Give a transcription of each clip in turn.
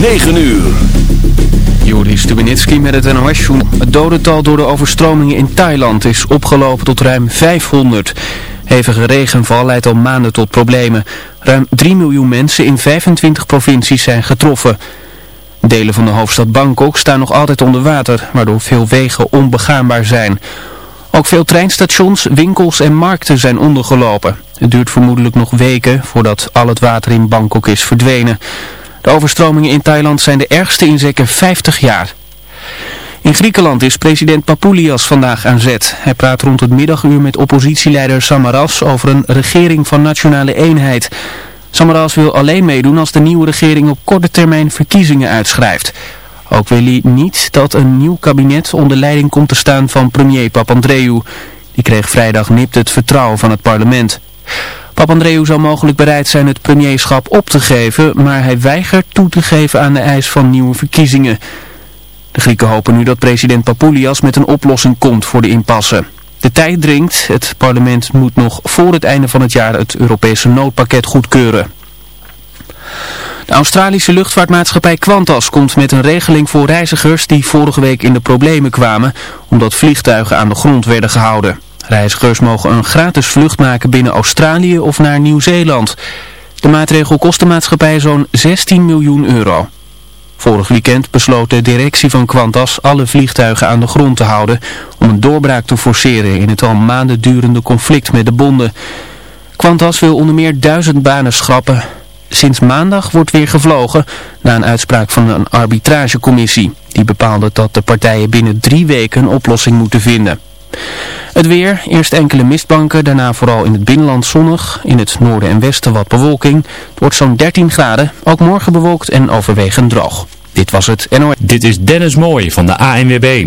9 uur. Joris Stubenitski met het nos Het dodental door de overstromingen in Thailand is opgelopen tot ruim 500. Hevige regenval leidt al maanden tot problemen. Ruim 3 miljoen mensen in 25 provincies zijn getroffen. Delen van de hoofdstad Bangkok staan nog altijd onder water, waardoor veel wegen onbegaanbaar zijn. Ook veel treinstations, winkels en markten zijn ondergelopen. Het duurt vermoedelijk nog weken voordat al het water in Bangkok is verdwenen. De overstromingen in Thailand zijn de ergste in zeker 50 jaar. In Griekenland is president Papoulias vandaag aan zet. Hij praat rond het middaguur met oppositieleider Samaras over een regering van nationale eenheid. Samaras wil alleen meedoen als de nieuwe regering op korte termijn verkiezingen uitschrijft. Ook wil hij niet dat een nieuw kabinet onder leiding komt te staan van premier Papandreou. Die kreeg vrijdag nipt het vertrouwen van het parlement. Papandreou zou mogelijk bereid zijn het premierschap op te geven, maar hij weigert toe te geven aan de eis van nieuwe verkiezingen. De Grieken hopen nu dat president Papoulias met een oplossing komt voor de impasse. De tijd dringt. Het parlement moet nog voor het einde van het jaar het Europese noodpakket goedkeuren. De Australische luchtvaartmaatschappij Qantas komt met een regeling voor reizigers die vorige week in de problemen kwamen omdat vliegtuigen aan de grond werden gehouden. Reizigers mogen een gratis vlucht maken binnen Australië of naar Nieuw-Zeeland. De maatregel kost de maatschappij zo'n 16 miljoen euro. Vorig weekend besloot de directie van Qantas alle vliegtuigen aan de grond te houden om een doorbraak te forceren in het al maanden durende conflict met de bonden. Qantas wil onder meer duizend banen schrappen. Sinds maandag wordt weer gevlogen na een uitspraak van een arbitragecommissie. Die bepaalde dat de partijen binnen drie weken een oplossing moeten vinden. Het weer, eerst enkele mistbanken, daarna vooral in het binnenland zonnig. In het noorden en westen wat bewolking. Het wordt zo'n 13 graden, ook morgen bewolkt en overwegend droog. Dit was het NOS. Dit is Dennis Mooij van de ANWB.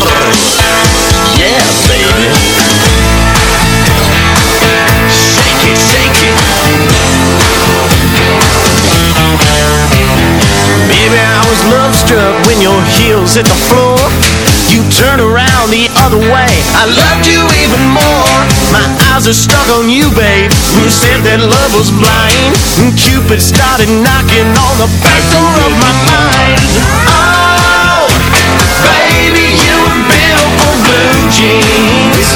was when your heels hit the floor. You turn around the other way. I loved you even more. My eyes are stuck on you, babe. You said that love was blind. And Cupid started knocking on the back door of my mind. Oh, baby, you were built for blue jeans.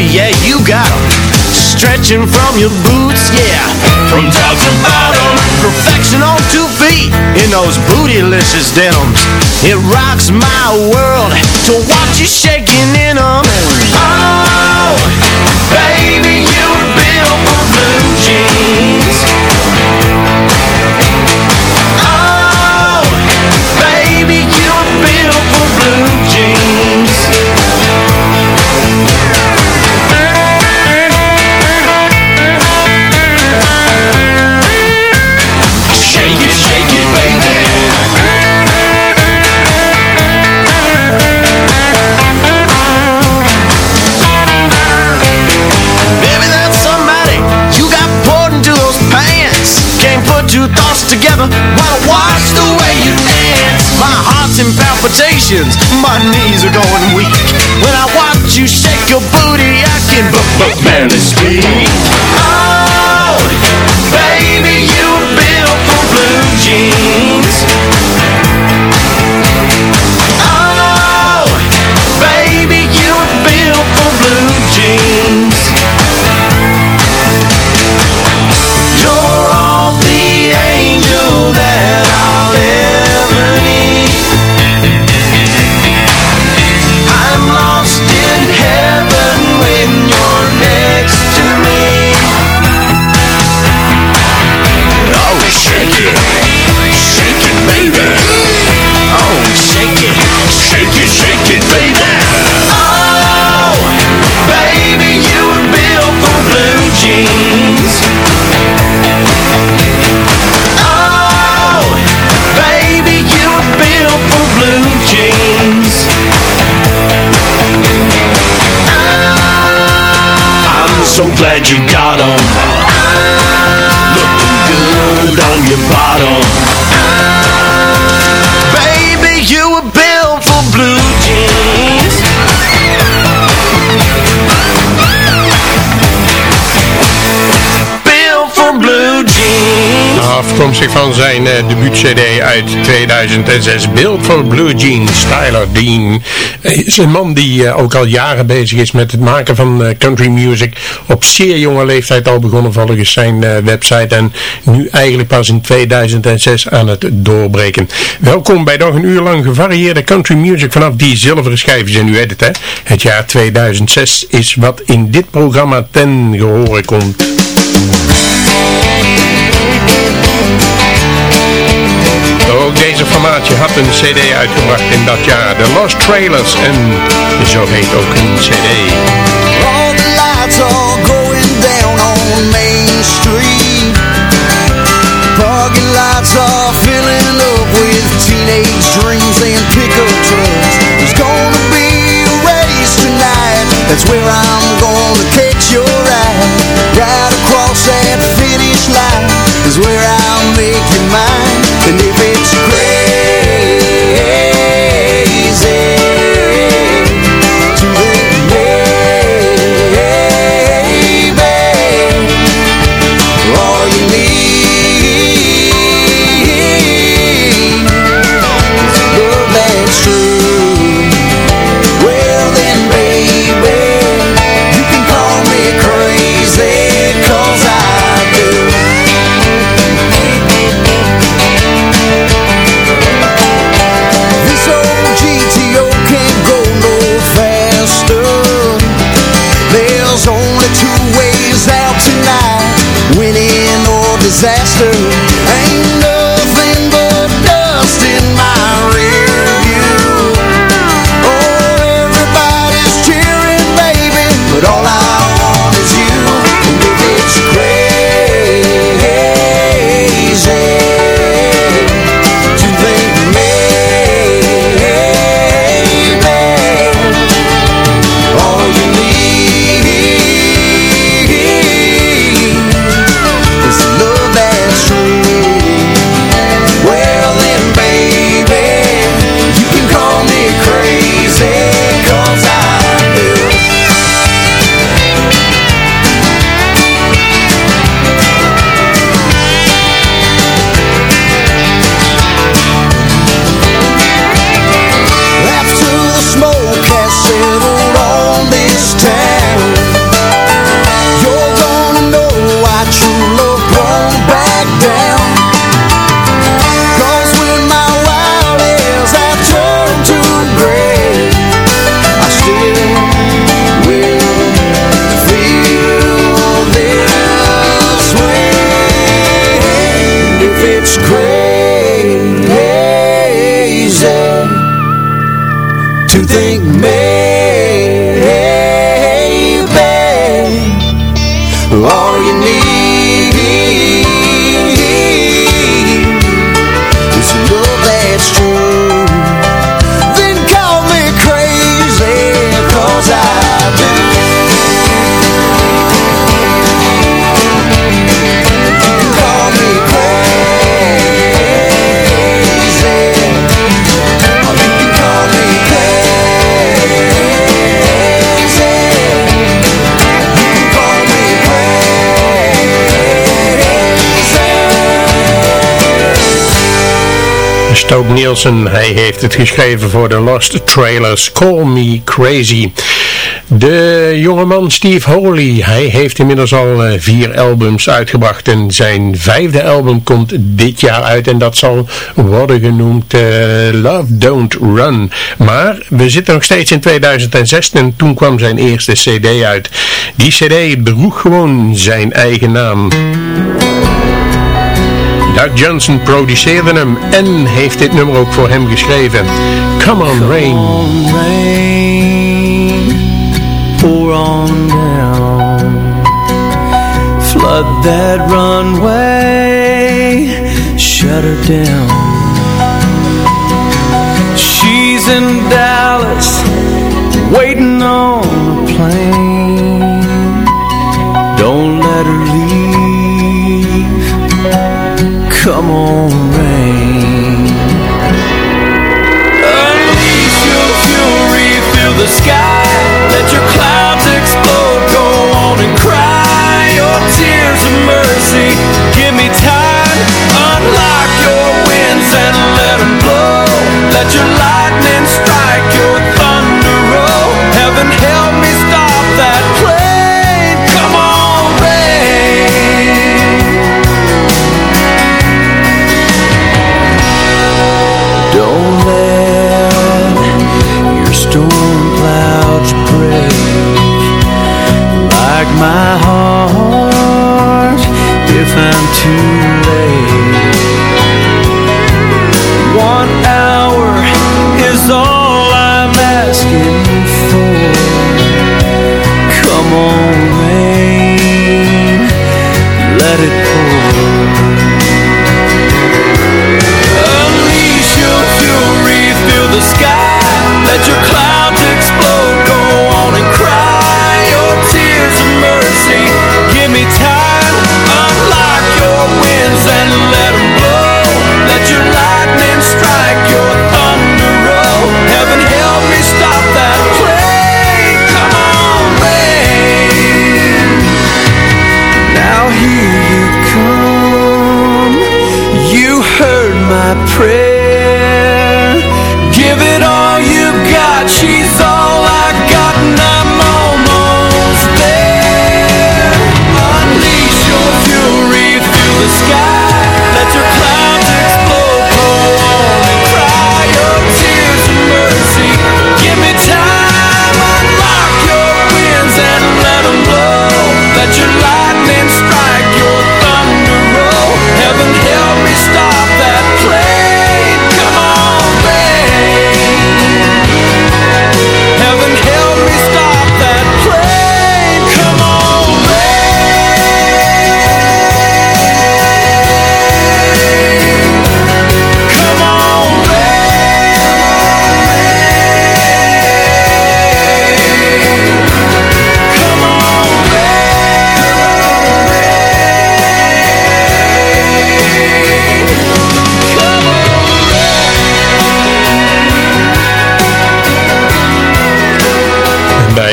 baby, yeah, you got them. Stretching from your boots, yeah. From top to bottom, perfection on two feet in those bootylicious denims. It rocks my world to watch you shaking in them. Oh, baby, you were built for blue jeans. Afkomstig van zijn uh, debuut-cd uit 2006, Build for Blue Jeans, Tyler Dean. Is een man die uh, ook al jaren bezig is met het maken van uh, country music. Op zeer jonge leeftijd al begonnen volgens zijn website en nu eigenlijk pas in 2006 aan het doorbreken. Welkom bij nog een uur lang gevarieerde country music vanaf die zilveren schijfjes in uw edit. Hè? Het jaar 2006 is wat in dit programma ten gehore komt. Ook deze formaatje had een cd uitgebracht in dat jaar. The Lost Trailers en zo heet ook een cd. All the lights are going down on Main Street. Parking lots are filling up with teenage dreams and pickup trucks. There's gonna be a race tonight. That's where I'm gonna catch your eye. Right across that finish line Is where I'll make you mine it's crazy disaster Stoke Nielsen, hij heeft het geschreven voor de Lost Trailers, Call Me Crazy. De jongeman Steve Holy, hij heeft inmiddels al eh, vier albums uitgebracht en zijn vijfde album komt dit jaar uit en dat zal worden genoemd uh, Love Don't Run. Maar we zitten nog steeds in 2006 en toen kwam zijn eerste cd uit. Die cd droeg gewoon zijn eigen naam. Doug Johnson produceerde hem en heeft dit nummer ook voor hem geschreven. Come on Rain. Come on, rain. Pour on down. Flood that runway. Shut her down. She's in Dallas Waiting on a plane come on Yeter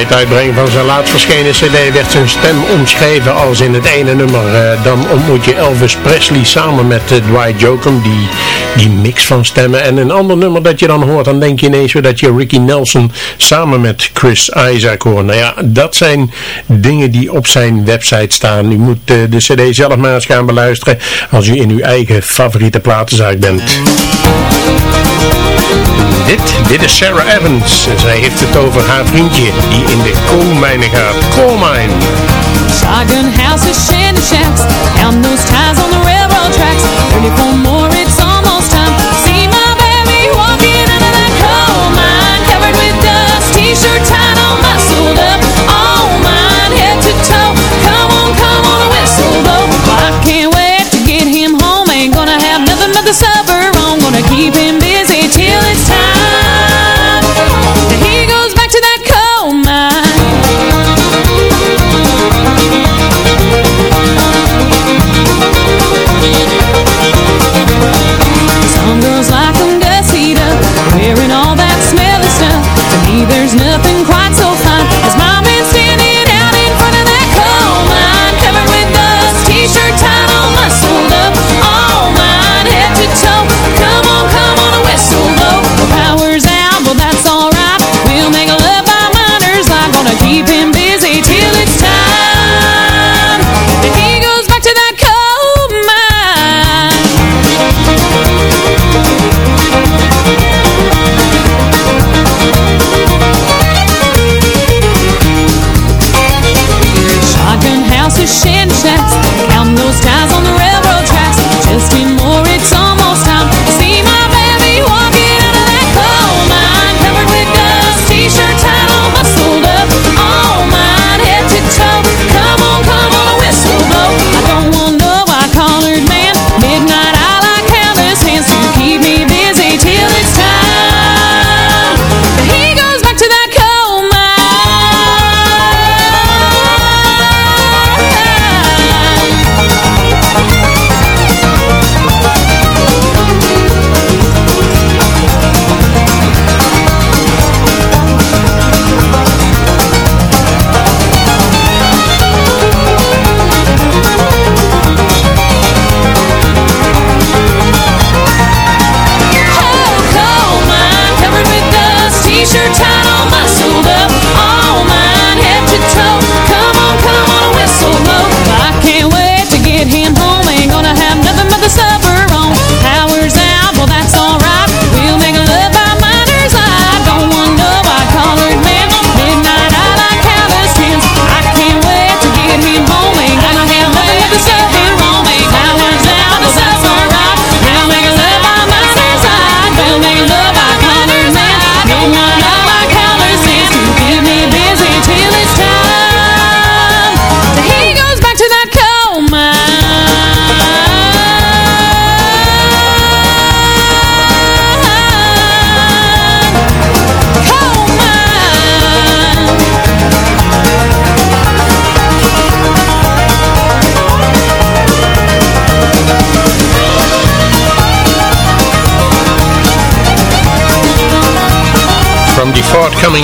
het uitbrengen van zijn laatst verschenen cd werd zijn stem omschreven als in het ene nummer. eh, dan ontmoet je Elvis Presley samen met eh, Dwight Jokum, die, die mix van stemmen. En een ander nummer dat je dan hoort, dan denk je ineens weer dat je Ricky Nelson samen met Chris Isaac hoort. Nou ja, dat zijn dingen die op zijn website staan. U moet eh, de cd zelf maar eens gaan beluisteren als u in uw eigen favoriete platenzaak bent. Dit, dit is Sara Evans. En zij heeft het over haar vriendje die in de koolmijnen gaat. Coalmine. Shotgun houses, shanty shacks, counting those ties on the railroad tracks. Ready for more, it's almost time. See my baby walking into that coal mine, covered with dust, t-shirt tied on, muscled up, all mine, head to toe. Come on, come on, whistle blow. I can't wait to get him home. Ain't gonna have nothing but the supper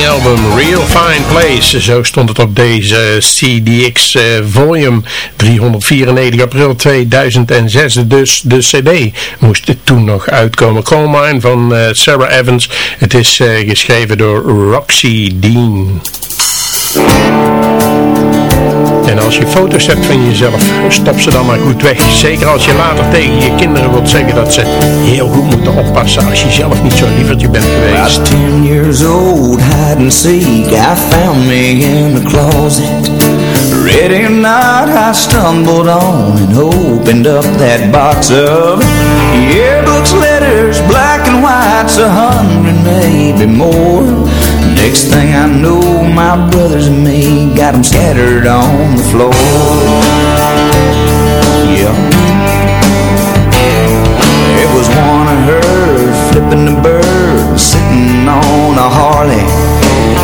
album Real Fine Place. Zo stond het op deze CDX eh, Volume 394 april 2006. Dus de cd moest toen nog uitkomen. Coal Mine van uh, Sarah Evans. Het is uh, geschreven door Roxy Dean. En als je foto's hebt van jezelf, stop ze dan maar goed weg. Zeker als je later tegen je kinderen wilt zeggen dat ze heel goed moeten oppassen als je zelf niet zo'n lievertje bent geweest. I ten years old, hide and seek, I found me in the closet. Ready or not, I stumbled on and opened up that box of yearbooks, letters, black and whites, a hundred, maybe more. Next thing I know, my brothers and me got them scattered on the floor. Yeah. It was one of her flipping the bird, sitting on a Harley.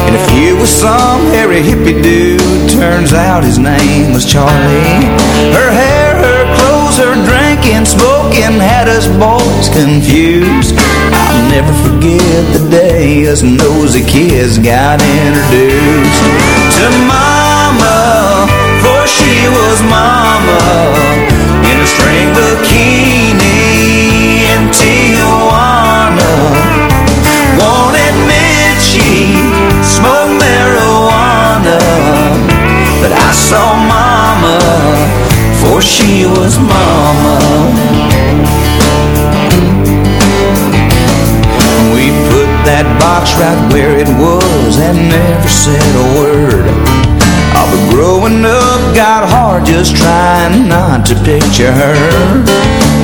And if you was some hairy hippie dude, turns out his name was Charlie. Her hair, her clothes, her drinking, smoking had us boys confused. I'll never forget the day us nosy kids got introduced to Mama, for she was Mama in a string bikini in Tijuana. Won't admit she smoked marijuana, but I saw for she was Mama. We put that box right where it was and never said a word. Oh, but growing up got hard just trying not to picture her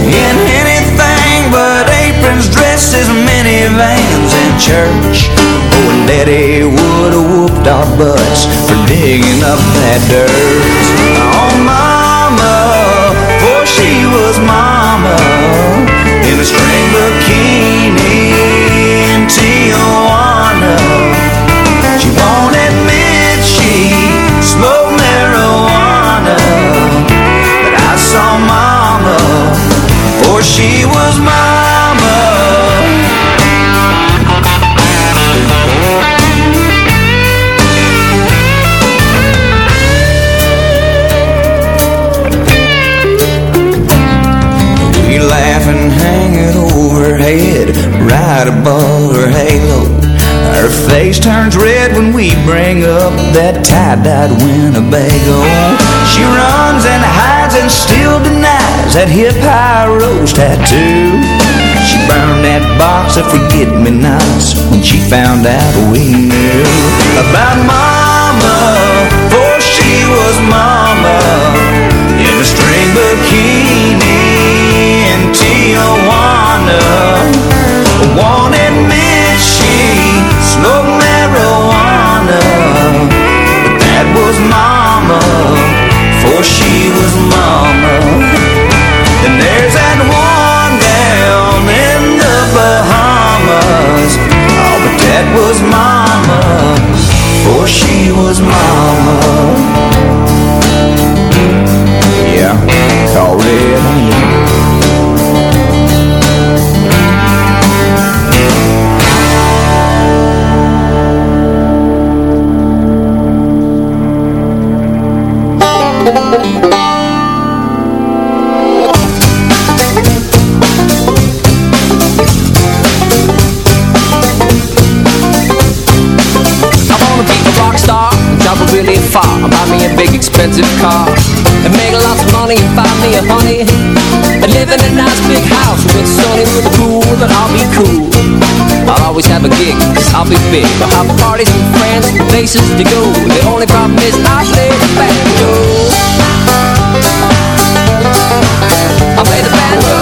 in anything but aprons, dresses, minivans, and church. Oh, and Daddy would have whooped our butts for digging up that dirt. Oh, Mama, was Mama that Winnebago. She runs and hides and still denies that hip high rose tattoo. She burned that box of forget-me-nots when she found out we knew About mama, for she was mama In a string bikini in Tijuana expensive car. And make lots of money and find me a honey. And live in a nice big house with sunny with a pool Then I'll be cool. I'll always have a gig, cause I'll be big. I'll have parties with friends and places to go. The only problem is I play the banjo. I play the banjo.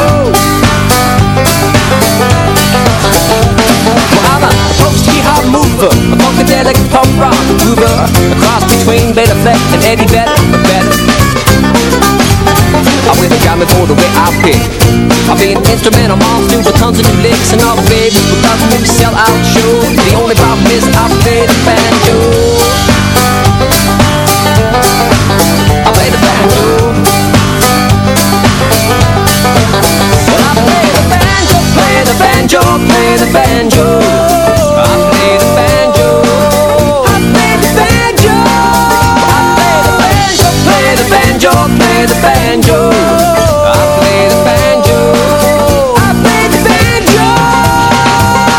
Well, I'm a post-hip-hop mover A funkadelic pop rock mover A cross between Bela Fleck and Eddie Vedder. I will got me for the way I pick I'll be an instrumental monster with tons of new licks And all the babies will come to me sell out shows The only problem is I play the banjo. I play the banjo. Well I play the banjo, play the banjo, play the banjo banjo, play the banjo. I play the banjo. I play the banjo.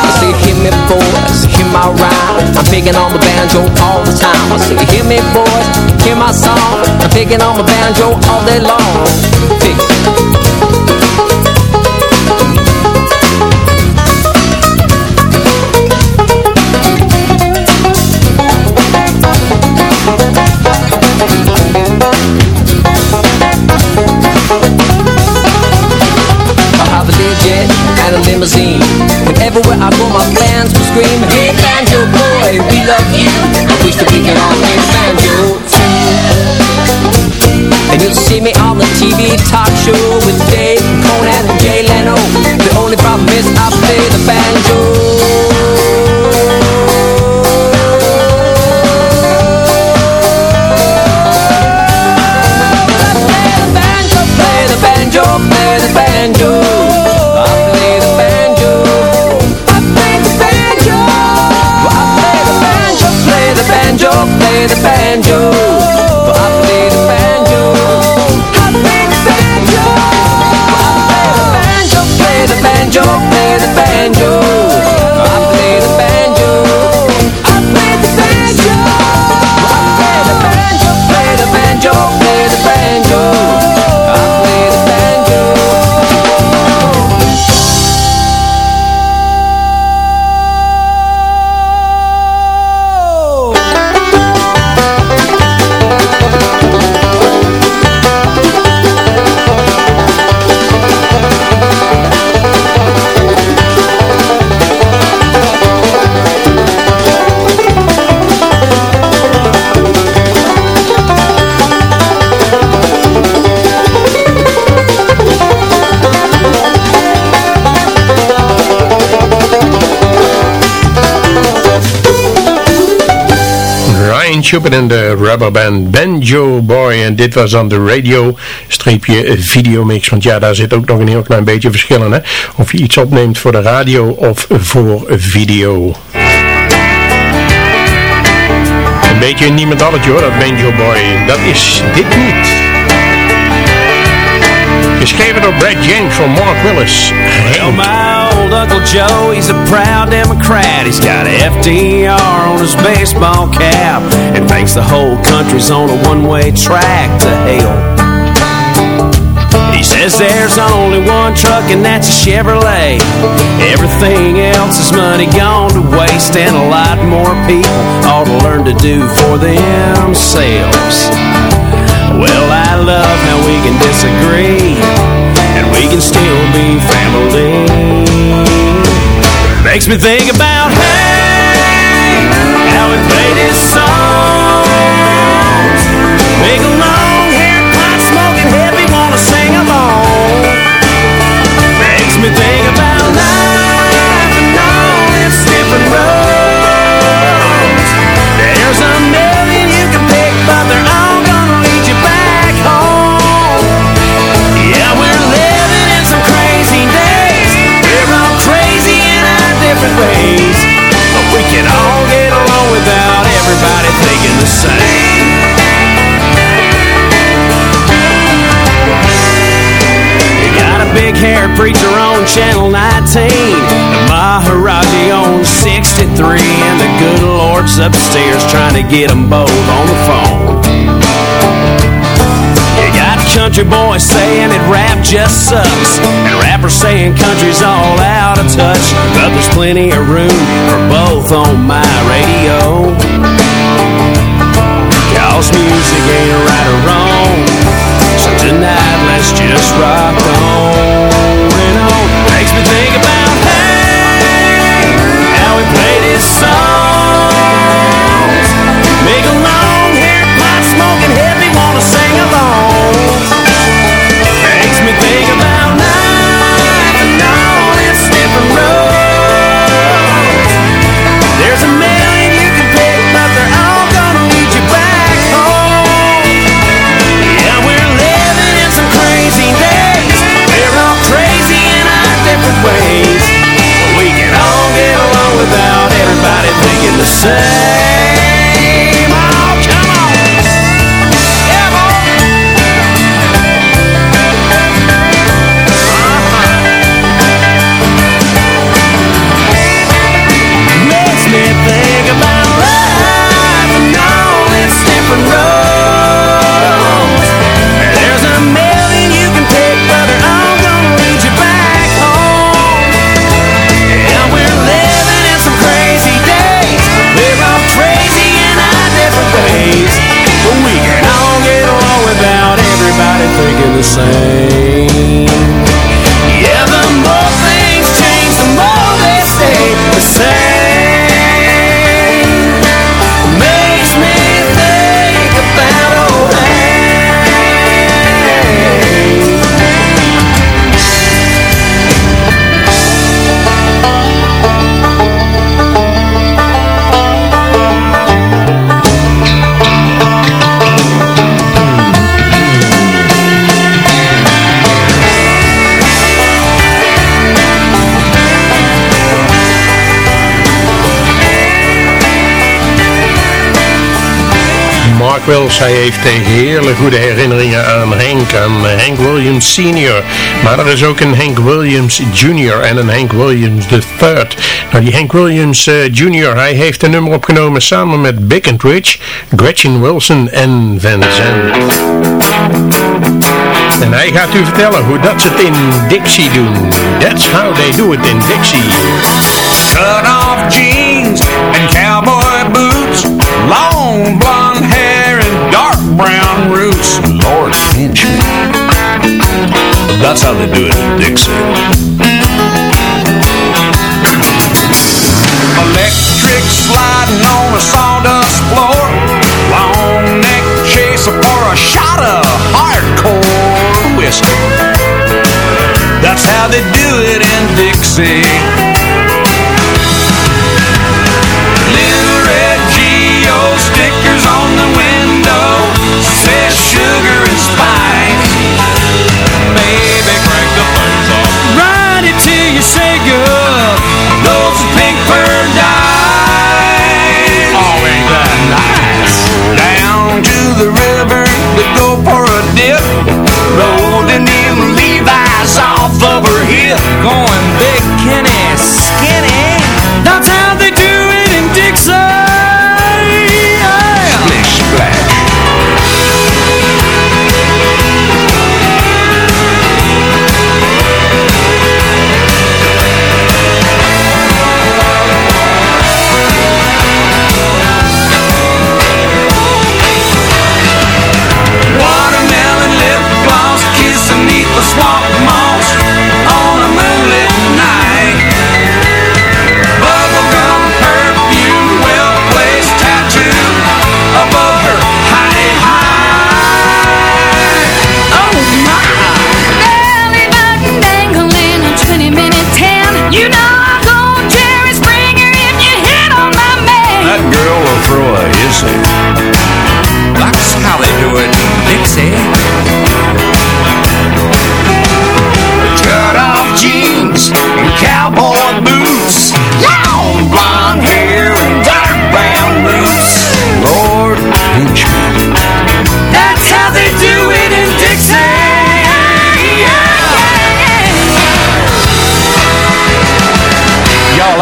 You say, "Hear me, boys! Hear my rhyme!" I'm picking on the banjo all the time. I say hear me boys, hear my song. I'm picking on the banjo all day long. Pick it. And a limousine. And everywhere I go, my fans will scream, Hey, banjo boy, we love you. I wish that we could all play banjo too. And you'll see me on the TV talk show with Dave, Conan, and Jay Chopin en de rubberband Banjo Boy. En dit was dan de radio streepje videomix. Want ja, daar zit ook nog een heel klein beetje verschil in. Hè? Of je iets opneemt voor de radio of voor video. Een beetje een niemendalletje hoor, dat Banjo Boy. Dat is dit niet. Geschreven door Brad Yank van Mark Wills. Well, my old Uncle Joe, he's a proud Democrat. He's got a FDR on his baseball cap and thinks the whole country's on a one-way track to hell. He says there's only one truck and that's a Chevrolet. Everything else is money gone to waste and a lot more people ought to learn to do for themselves. Well, I love how we can disagree and we can still be family. Makes me think about Maharaji on 63. And the good Lord's upstairs trying to get them both on the phone. You got country boys saying that rap just sucks. And rappers saying country's all out of touch. But there's plenty of room for both on my radio. Cause music ain't right or wrong. So tonight let's just rock on Wells, hij heeft hele goede herinneringen aan Hank, aan Hank Williams Senior. Maar er is ook een Hank Williams Jr. en een Hank Williams III. Nou, die Hank Williams eh, Jr., hij heeft een nummer opgenomen samen met Big and Rich, Gretchen Wilson en Van Zandt. En hij gaat u vertellen hoe dat ze het in Dixie doen. That's how they do it in Dixie. Cut off jeans and cowboy boots, long blonde hair brown roots. Lord pinch me. That's how they do it in Dixie. Electric sliding on a sawdust floor, long neck chaser for a shot of hardcore whiskey. That's how they do it in Dixie. Going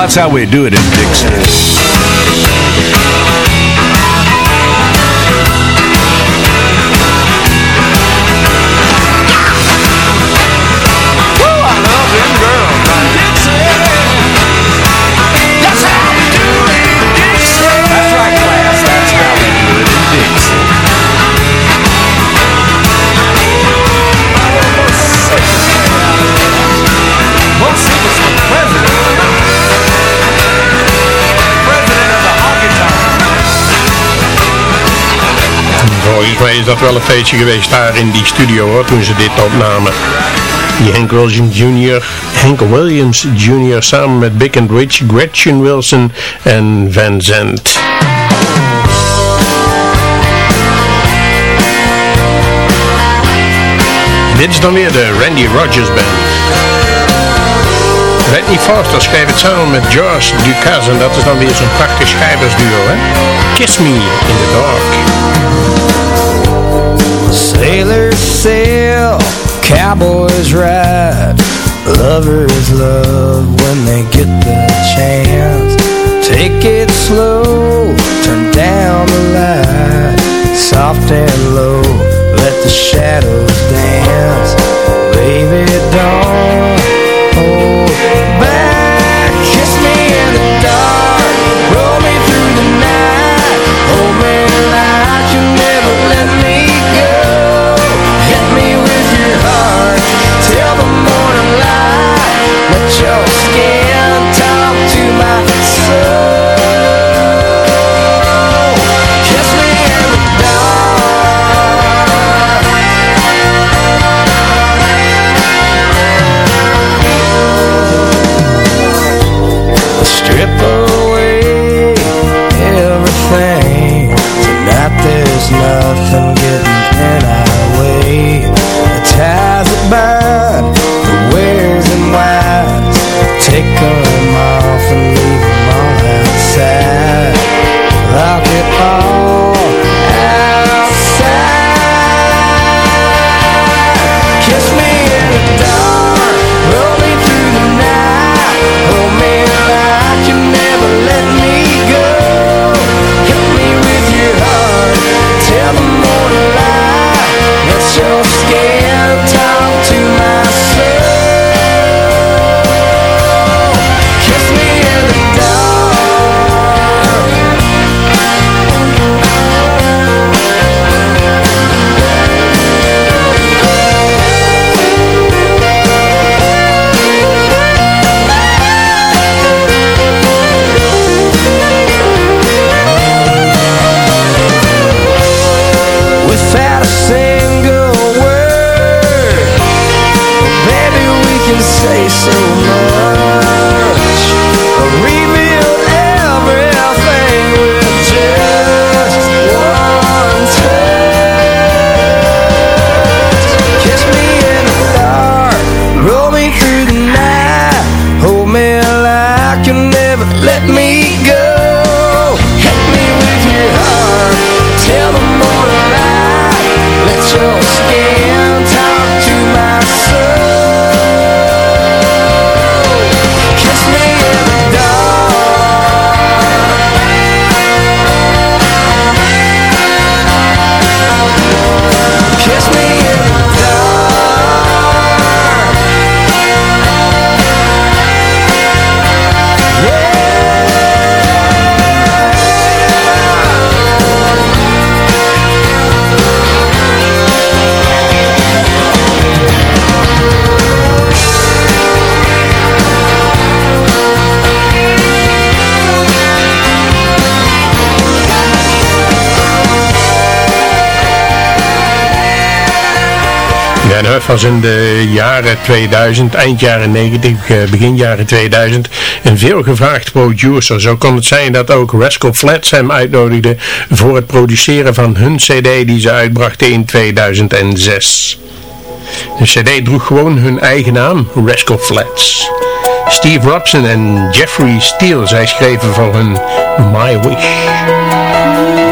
that's how we do it in Dixie. Volgens mij is dat wel een feestje geweest daar in die studio hoor, toen ze dit opnamen. Die Hank Williams Jr., Hank Williams Jr. samen met Big and Rich, Gretchen Wilson en Van Zandt. Dit is dan weer de Randy Rogers Band. Whitney Foster schreef het samen met George Dukas en dat is dan weer zo'n prachtig schrijversduo hè. Kiss Me in the Dark. Sailors sail, cowboys ride. Lovers love when they get the chance. Take it slow, turn down the light. Soft and low, let the shadows was in de jaren 2000, eind jaren 90, eh, begin jaren 2000 een veelgevraagd producer. Zo kon het zijn dat ook Rascal Flatts hem uitnodigde voor het produceren van hun cd die ze uitbrachten in 2006. De cd droeg gewoon hun eigen naam, Rascal Flats. Steve Robson en Jeffrey Steele, zij schreven voor hun My Wish.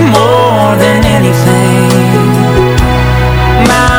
more than anything. My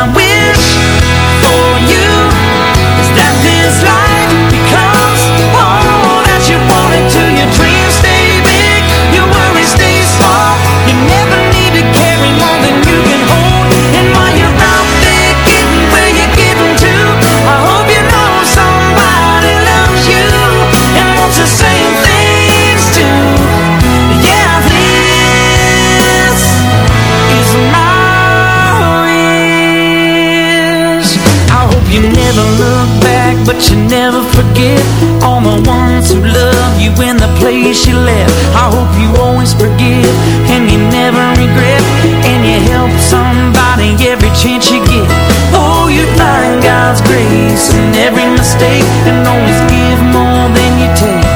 but you never forget all the ones who love you in the place you left. I hope you always forgive and you never regret, and you help somebody every chance you get. Oh, you find God's grace in every mistake, and always give more than you take,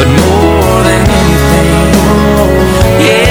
but more than anything. Yeah,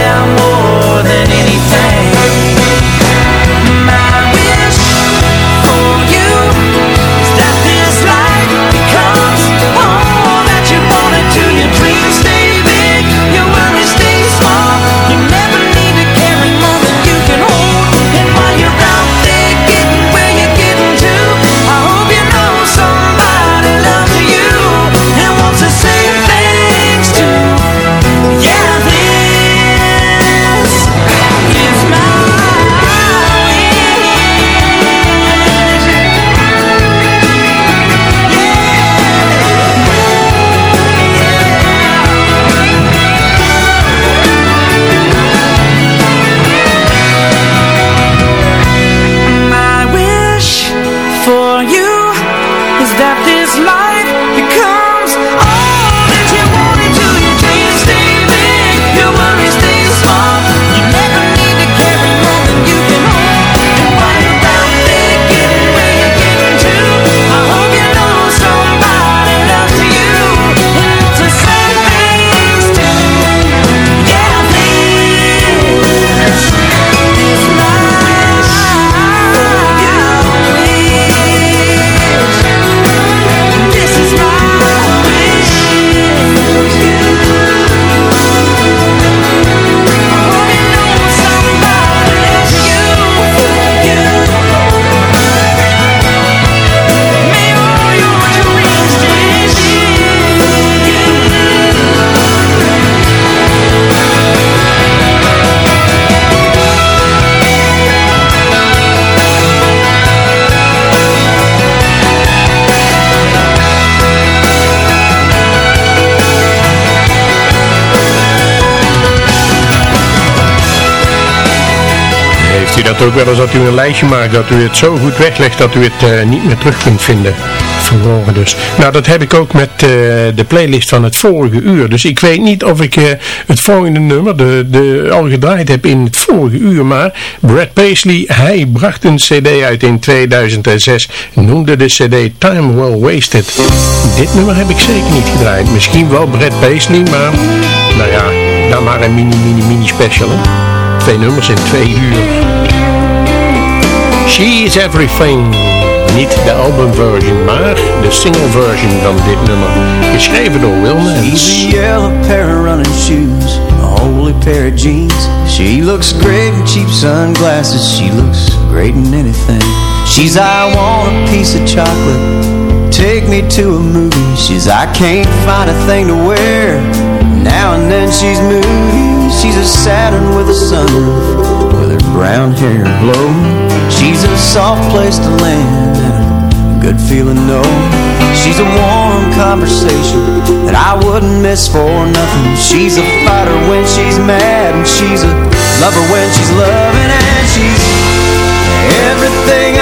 ook wel eens dat u een lijstje maakt, dat u het zo goed weglegt dat u het uh, niet meer terug kunt vinden. Verloren dus. Nou, dat heb ik ook met uh, de playlist van het vorige uur. Dus ik weet niet of ik uh, het volgende nummer de, de, al gedraaid heb in het vorige uur. Maar Brad Paisley, hij bracht een cd uit in 2006. Noemde de cd Time Well Wasted. Dit nummer heb ik zeker niet gedraaid. Misschien wel Brad Paisley, maar nou ja, dan maar een mini, mini, mini special. Twee nummers in twee uur. She is Everything. Niet de albumversion, maar de single version van dit nummer. Geschreven door Will. She's a yellow pair of running shoes, a holy pair of jeans. She looks great in cheap sunglasses. She looks great in anything. She's I want a piece of chocolate. Take me to a movie. She's I can't find a thing to wear. Now and then she's moody. She's a Saturn with a sunroof, with her brown hair blowing. She's a soft place to land and a good feeling no. She's a warm conversation that I wouldn't miss for nothing. She's a fighter when she's mad and she's a lover when she's loving and she's everything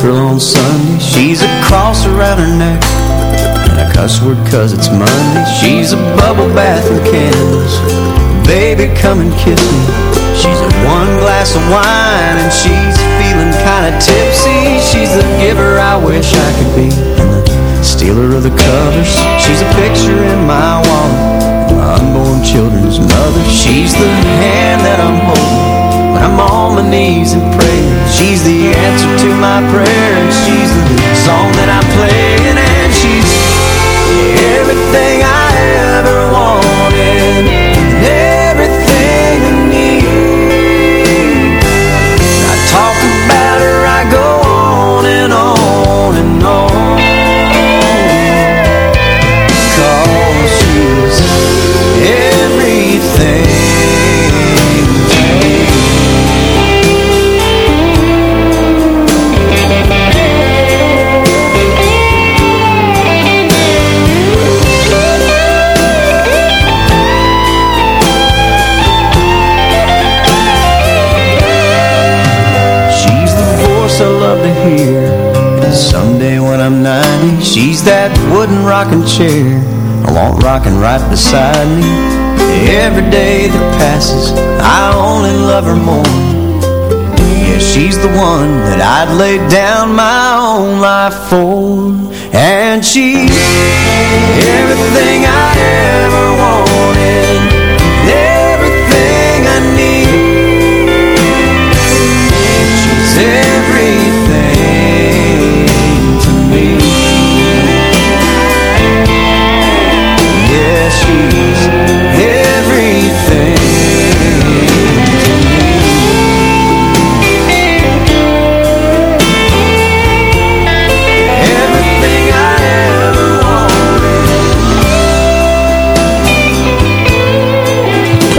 girl on Sunday. She's a cross around her neck and a cuss word cause it's Monday. She's a bubble bath with candles. Baby, come and kiss me. She's a one glass of wine and she's feeling kinda tipsy. She's the giver I wish I could be and the stealer of the covers. She's a picture in my wallet, my unborn children's mother. She's the hand that I'm holding when I'm on my knees and praying. She's the answer my prayer. And she's the song that I'm rocking chair. I want rocking right beside me. Every day that passes I only love her more. Yeah, she's the one that I'd lay down my own life for. And she's everything I ever wanted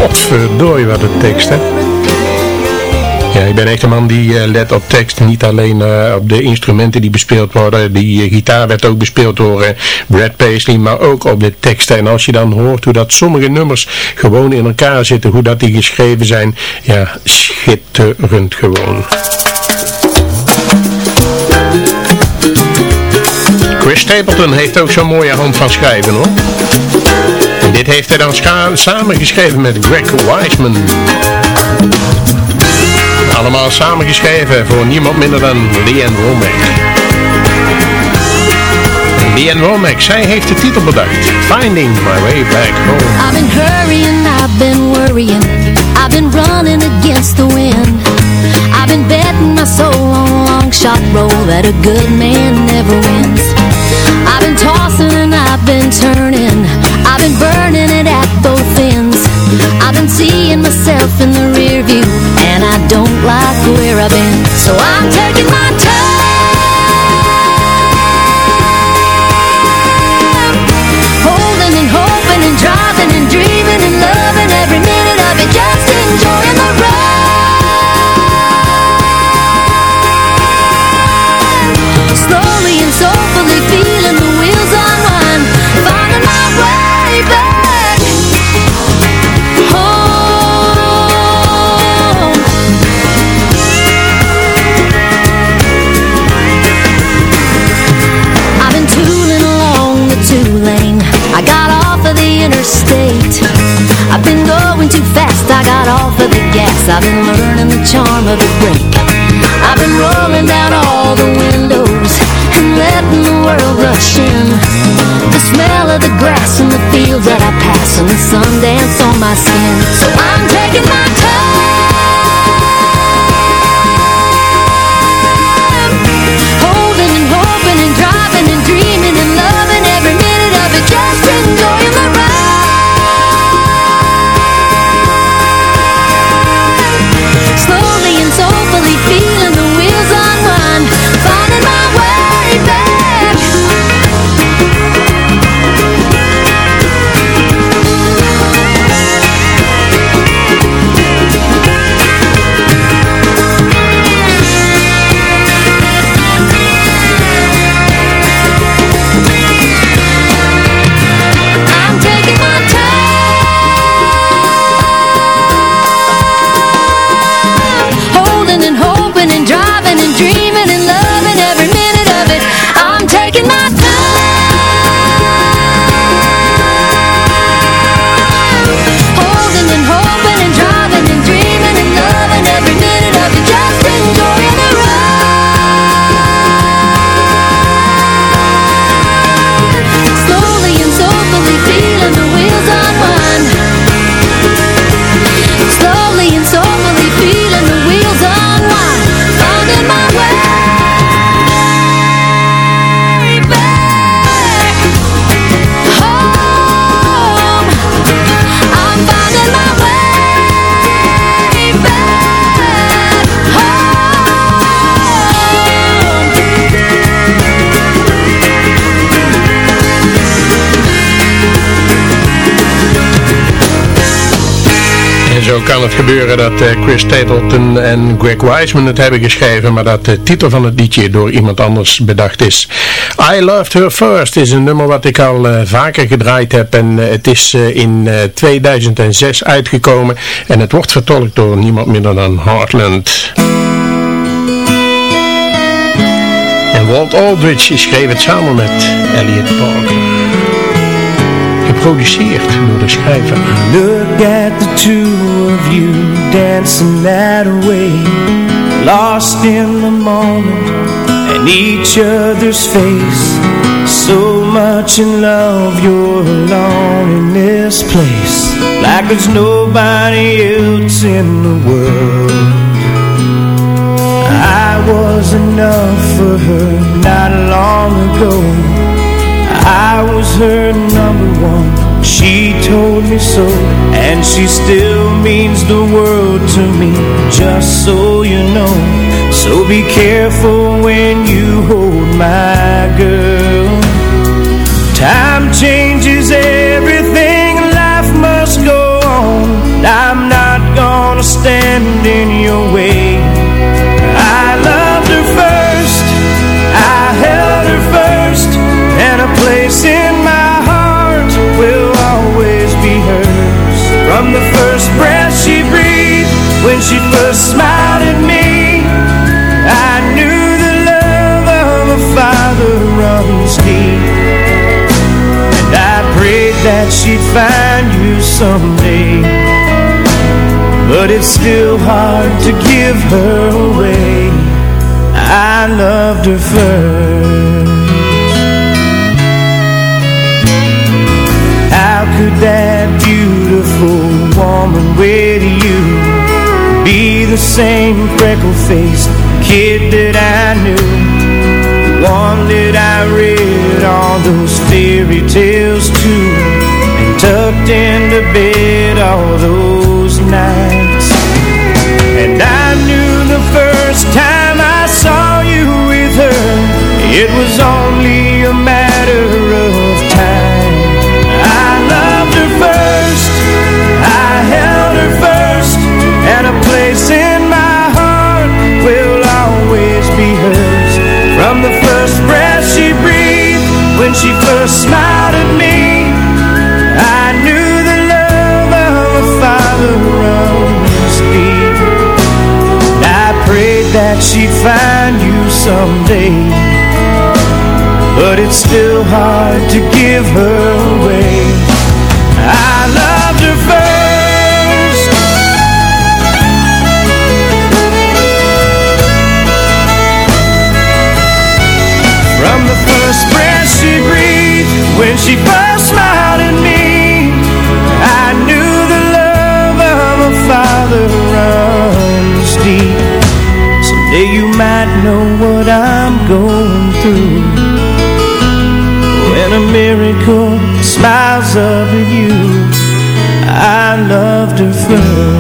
Potverdorie wat een tekst, hè? Ja, ik ben echt een man die eh, let op tekst. Niet alleen eh, op de instrumenten die bespeeld worden. Die eh, gitaar werd ook bespeeld door Brad Paisley. Maar ook op de teksten. En als je dan hoort hoe dat sommige nummers gewoon in elkaar zitten. Hoe dat die geschreven zijn. Ja, schitterend gewoon. Chris Stapleton heeft ook zo'n mooie hand van schrijven hoor. Dit heeft hij dan scha- samen geschreven met Greg Wiseman. Allemaal samengeschreven voor niemand minder dan Leanne Womack. Leanne Womack, zij heeft de titel bedacht. Finding My Way Back Home. I've been hurrying, I've been worrying I've been running against the wind I've been betting my soul on a long shot roll That a good man never wins I've been tossing and I've been turning I've been burning it at both ends. I've been seeing myself in the rear view And I don't like where I've been. So I'm taking my time. Of the grass in the fields that I pass And the sun dance on my skin So I'm taking my zo kan het gebeuren dat eh, Chris Stapleton en Greg Wiseman het hebben geschreven, maar dat de titel van het liedje door iemand anders bedacht is. I Loved Her First is een nummer wat ik al eh, vaker gedraaid heb en eh, het is in eh, 2006 uitgekomen en het wordt vertolkt door niemand minder dan Heartland. En Walt Aldridge schreef het samen met Elliot Parker. Geproduceerd door de schrijver. Look at the two of you dancing that way. Lost in the moment and each other's face. So much in love you're alone in this place. Like there's nobody else in the world. I was enough for her not long ago I was her number one. She told me so And she still means the world to me Just so you know. So be careful when you hold my girl. Time changes everything Life must go on. I'm not gonna stand in your way From the first breath she breathed. When she first smiled at me I knew the love of a father runs deep And I prayed that she'd find you someday. But it's still hard to give her away. I loved her first. How could that beautiful woman wait to you Be? The same freckle-faced kid that I knew One that I read all those fairy tales to And tucked into bed all those nights. And I knew the first time I saw you with her It was only a matter of When she first smiled at me. I knew the love of a father runs deep. And I prayed that she'd find you someday. But it's still hard to give her away When she first smiled at me I knew the love of a father runs deep. Someday you might know what I'm going through. When a miracle smiles over you I loved her first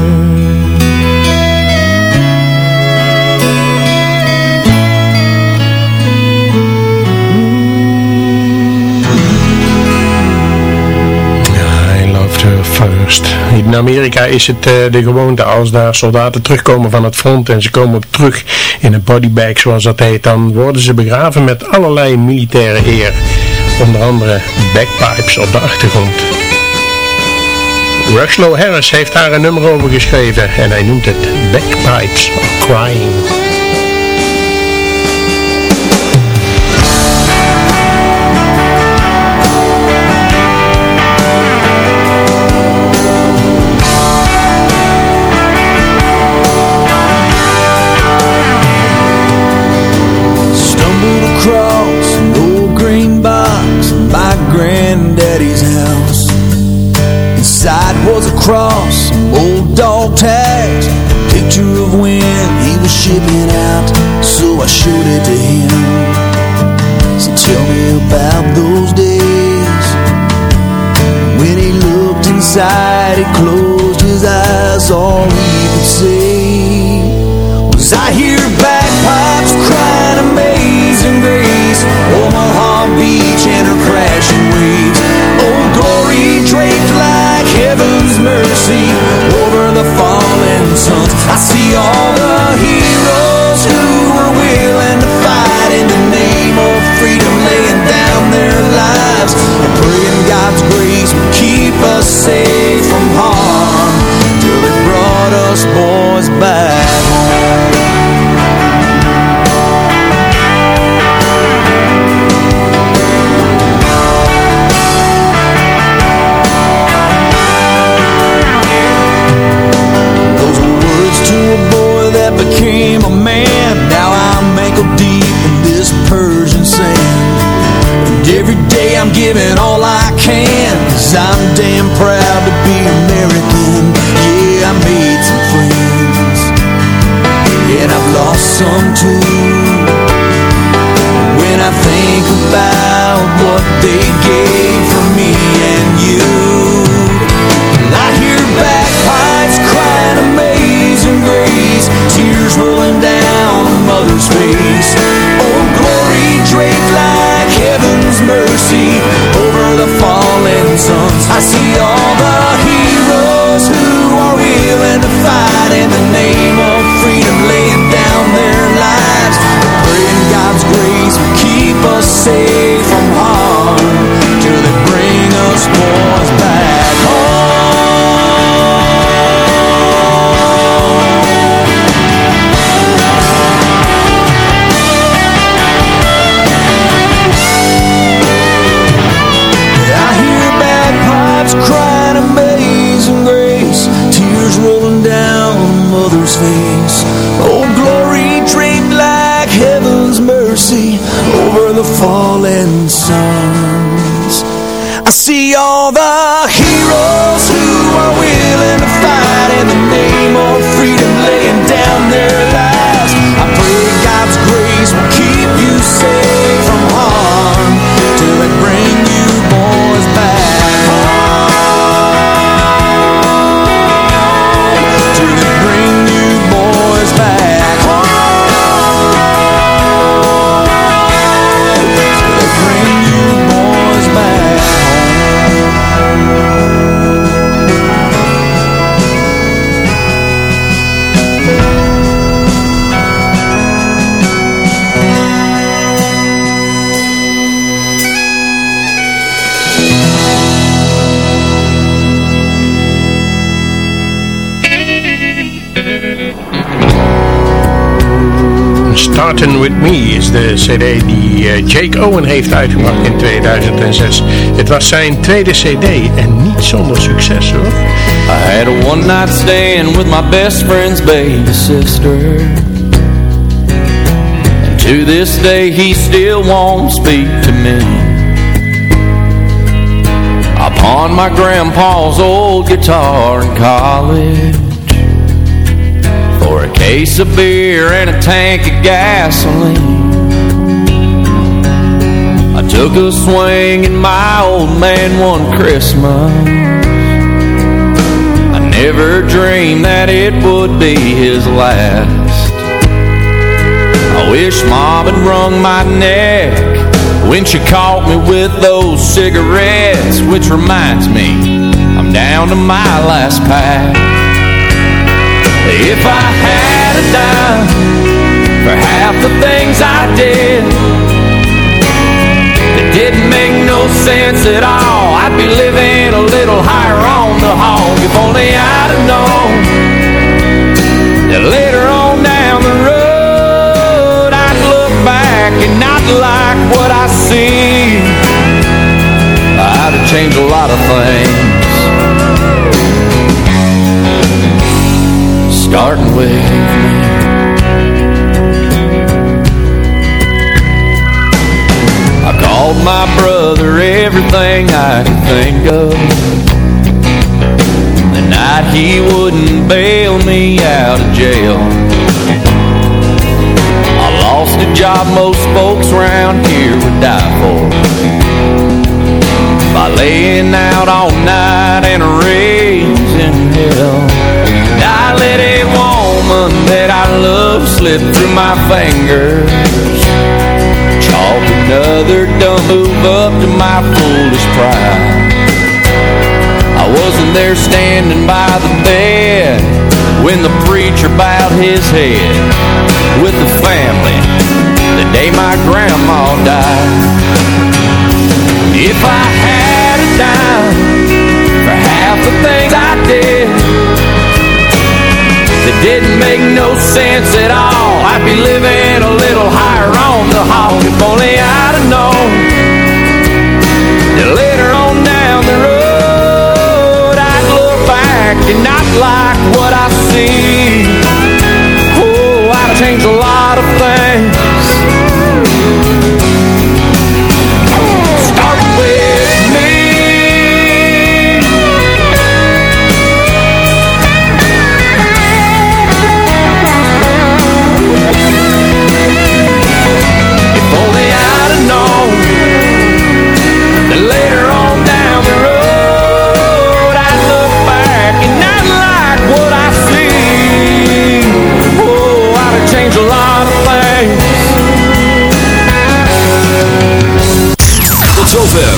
In Amerika is het eh, de gewoonte als daar soldaten terugkomen van het front en ze komen terug in een bodybag zoals dat heet, dan worden ze begraven met allerlei militaire eer. Onder andere backpipes op de achtergrond. Rushlow Harris heeft daar een nummer over geschreven en hij noemt het Bagpipes Crying. to Startin' With Me is de cd die eh, Jake Owen heeft uitgebracht in 2006. Het was zijn tweede cd en niet zonder succes hoor. I had a one night stand with my best friend's baby sister And to this day he still won't speak to me I pawned my grandpa's old guitar in college for a case of beer and a tank of gasoline. I took a swing in my old man one Christmas. I never dreamed that it would be his last. I wish mom had wrung my neck when she caught me with those cigarettes Which reminds me, I'm down to my last pack If I had a dime for half the things I did That didn't make no sense at all. I'd be living a little higher on the hog. If only I'd have known That later on down the road I'd look back and not like what I see. I'd have changed a lot of things Starting with me. I called my brother everything I could think of. The night he wouldn't bail me out of jail. I lost a job most folks around here would die for. By laying out all night and raising hell that I love slip through my fingers. Chalk another dumb move up to my foolish pride. I wasn't there standing by the bed When the preacher bowed his head With the family The day my grandma died. If I had a dime didn't make no sense at all. I'd be living a little higher on the hog If only I'd have known. That later on down the road I'd look back and not like what I see. Oh, I'd have changed a lot of things